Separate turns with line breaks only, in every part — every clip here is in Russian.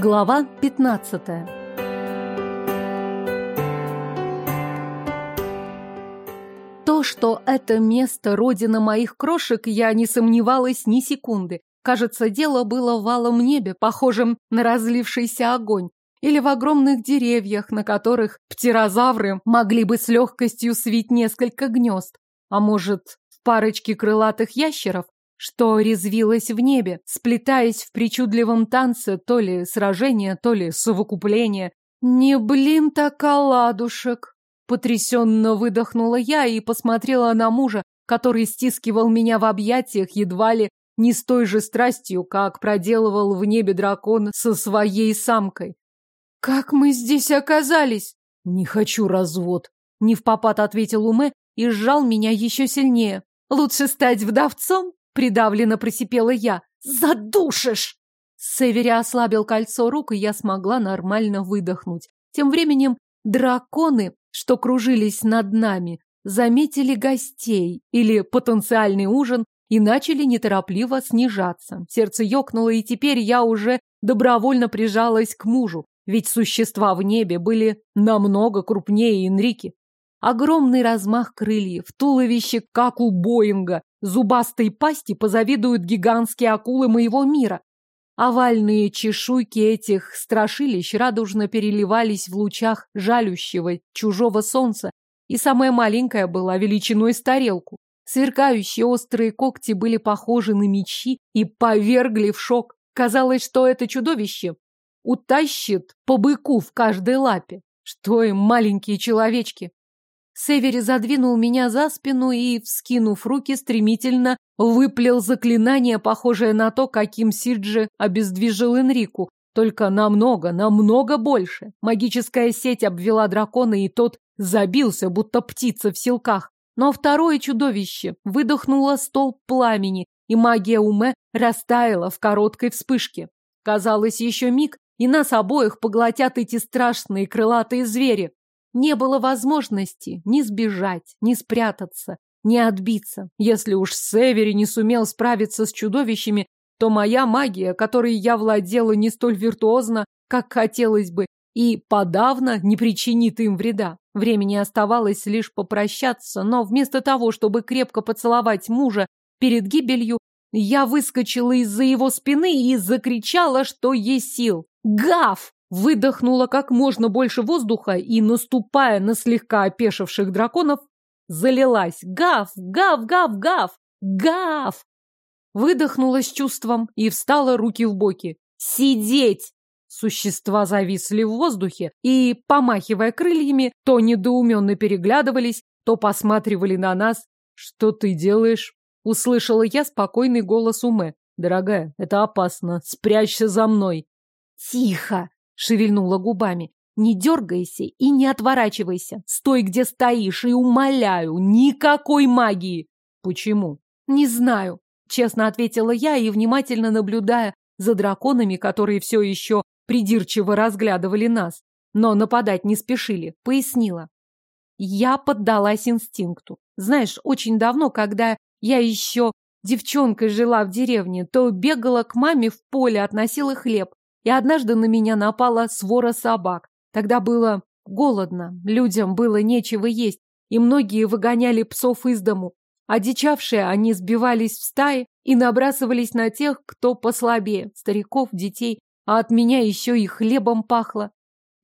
Глава 15 То, что это место родина моих крошек, я не сомневалась ни секунды. Кажется, дело было в валом небе, похожем на разлившийся огонь, или в огромных деревьях, на которых птерозавры могли бы с легкостью свить несколько гнезд. А может, в парочке крылатых ящеров, что резвилось в небе, сплетаясь в причудливом танце то ли сражение, то ли совокупление. «Не блин так оладушек!» Потрясенно выдохнула я и посмотрела на мужа, который стискивал меня в объятиях едва ли не с той же страстью, как проделывал в небе дракон со своей самкой. «Как мы здесь оказались?»
«Не хочу развод», —
не в попад ответил Уме и сжал меня еще сильнее. «Лучше стать вдовцом?» Придавленно просипела я. «Задушишь!» Севери ослабил кольцо рук, и я смогла нормально выдохнуть. Тем временем драконы, что кружились над нами, заметили гостей или потенциальный ужин и начали неторопливо снижаться. Сердце ёкнуло, и теперь я уже добровольно прижалась к мужу, ведь существа в небе были намного крупнее Энрики. Огромный размах крыльев, туловище, как у Боинга, зубастой пасти позавидуют гигантские акулы моего мира. Овальные чешуйки этих страшилищ радужно переливались в лучах жалющего чужого солнца, и самая маленькая была величиной с тарелку. Сверкающие острые когти были похожи на мечи и повергли в шок. Казалось, что это чудовище утащит по быку в каждой лапе. Что им маленькие человечки? Севери задвинул меня за спину и, вскинув руки, стремительно выплел заклинание, похожее на то, каким Сиджи обездвижил Энрику, только намного, намного больше. Магическая сеть обвела дракона, и тот забился, будто птица в силках. Но второе чудовище выдохнуло столб пламени, и магия Уме растаяла в короткой вспышке. Казалось, еще миг, и нас обоих поглотят эти страшные крылатые звери. Не было возможности ни сбежать, ни спрятаться, ни отбиться. Если уж Севери не сумел справиться с чудовищами, то моя магия, которой я владела не столь виртуозно, как хотелось бы, и подавно не причинит им вреда. Времени оставалось лишь попрощаться, но вместо того, чтобы крепко поцеловать мужа перед гибелью, я выскочила из-за его спины и закричала, что есть сил. «Гав!» Выдохнула как можно больше воздуха и, наступая на слегка опешивших драконов, залилась. Гав, гав, гав, гав, гав! Выдохнула с чувством и встала руки в боки. Сидеть! Существа зависли в воздухе и, помахивая крыльями, то недоуменно переглядывались, то посматривали на нас. «Что ты делаешь?» — услышала я спокойный голос Уме. «Дорогая, это опасно. Спрячься за мной». «Тихо!» Шевельнула губами. Не дергайся и не отворачивайся. Стой, где стоишь, и умоляю, никакой магии.
Почему?
Не знаю, честно ответила я и, внимательно наблюдая за драконами, которые все еще придирчиво разглядывали нас, но нападать не спешили, пояснила. Я поддалась инстинкту. Знаешь, очень давно, когда я еще девчонкой жила в деревне, то бегала к маме в поле, относила хлеб. И однажды на меня напала свора собак. Тогда было голодно, людям было нечего есть, и многие выгоняли псов из дому. Одичавшие они сбивались в стаи и набрасывались на тех, кто послабее, стариков, детей, а от меня еще и хлебом пахло.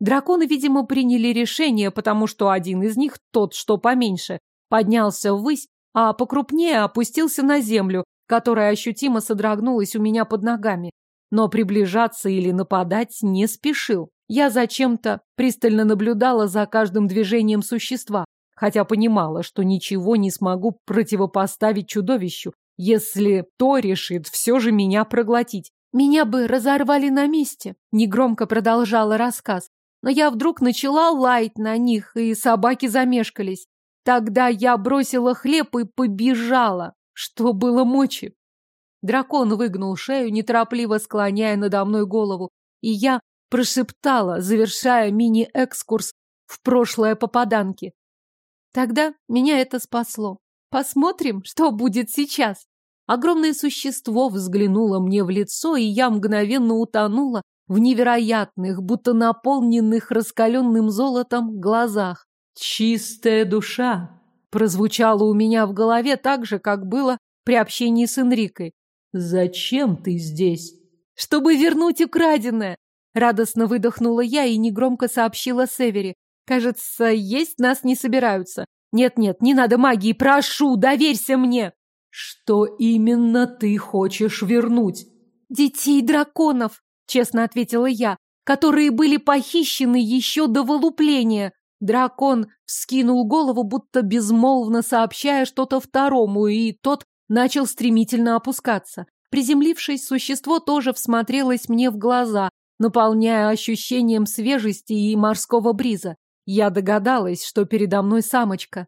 Драконы, видимо, приняли решение, потому что один из них, тот, что поменьше, поднялся ввысь, а покрупнее опустился на землю, которая ощутимо содрогнулась у меня под ногами но приближаться или нападать не спешил. Я зачем-то пристально наблюдала за каждым движением существа, хотя понимала, что ничего не смогу противопоставить чудовищу, если то решит все же меня проглотить. Меня бы разорвали на месте, негромко продолжала рассказ, но я вдруг начала лаять на них, и собаки замешкались. Тогда я бросила хлеб и побежала, что было мочи. Дракон выгнул шею, неторопливо склоняя надо мной голову, и я прошептала, завершая мини-экскурс в прошлое попаданки. Тогда меня это спасло. Посмотрим, что будет сейчас. Огромное существо взглянуло мне в лицо, и я мгновенно утонула в невероятных, будто наполненных раскаленным золотом глазах.
«Чистая душа!»
прозвучало у меня в голове так же, как было при общении с Энрикой.
«Зачем ты здесь?»
«Чтобы вернуть украденное!» Радостно выдохнула я и негромко сообщила Севери. «Кажется, есть нас не собираются. Нет-нет, не надо магии, прошу, доверься мне!»
«Что именно ты хочешь вернуть?»
«Детей драконов!» честно ответила я, которые были похищены еще до вылупления. Дракон вскинул голову, будто безмолвно сообщая что-то второму, и тот начал стремительно опускаться. Приземлившись, существо тоже всмотрелось мне в глаза, наполняя ощущением свежести и морского бриза. Я догадалась, что передо мной самочка.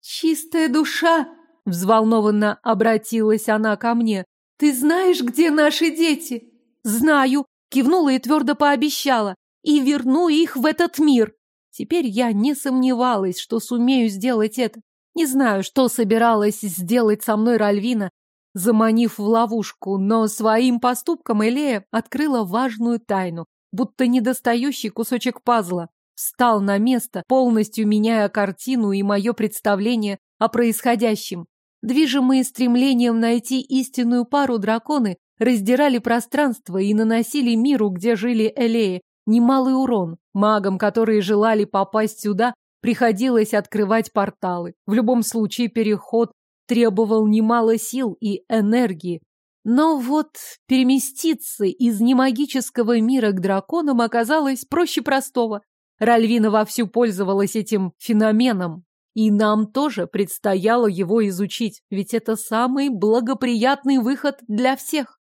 «Чистая душа!» — взволнованно обратилась она ко мне. «Ты знаешь, где наши дети?» «Знаю!» Кивнула и твердо пообещала. И верну их в этот мир. Теперь я не сомневалась, что сумею сделать это. Не знаю, что собиралась сделать со мной Ральвина, заманив в ловушку, но своим поступком Элея открыла важную тайну, будто недостающий кусочек пазла. Встал на место, полностью меняя картину и мое представление о происходящем. Движимые стремлением найти истинную пару драконы раздирали пространство и наносили миру, где жили Элеи, немалый урон. Магам, которые желали попасть сюда, приходилось открывать порталы. В любом случае переход требовал немало сил и энергии. Но вот переместиться из немагического мира к драконам оказалось проще простого. Ральвина вовсю пользовалась этим феноменом, и нам тоже предстояло его изучить, ведь это самый благоприятный выход для всех.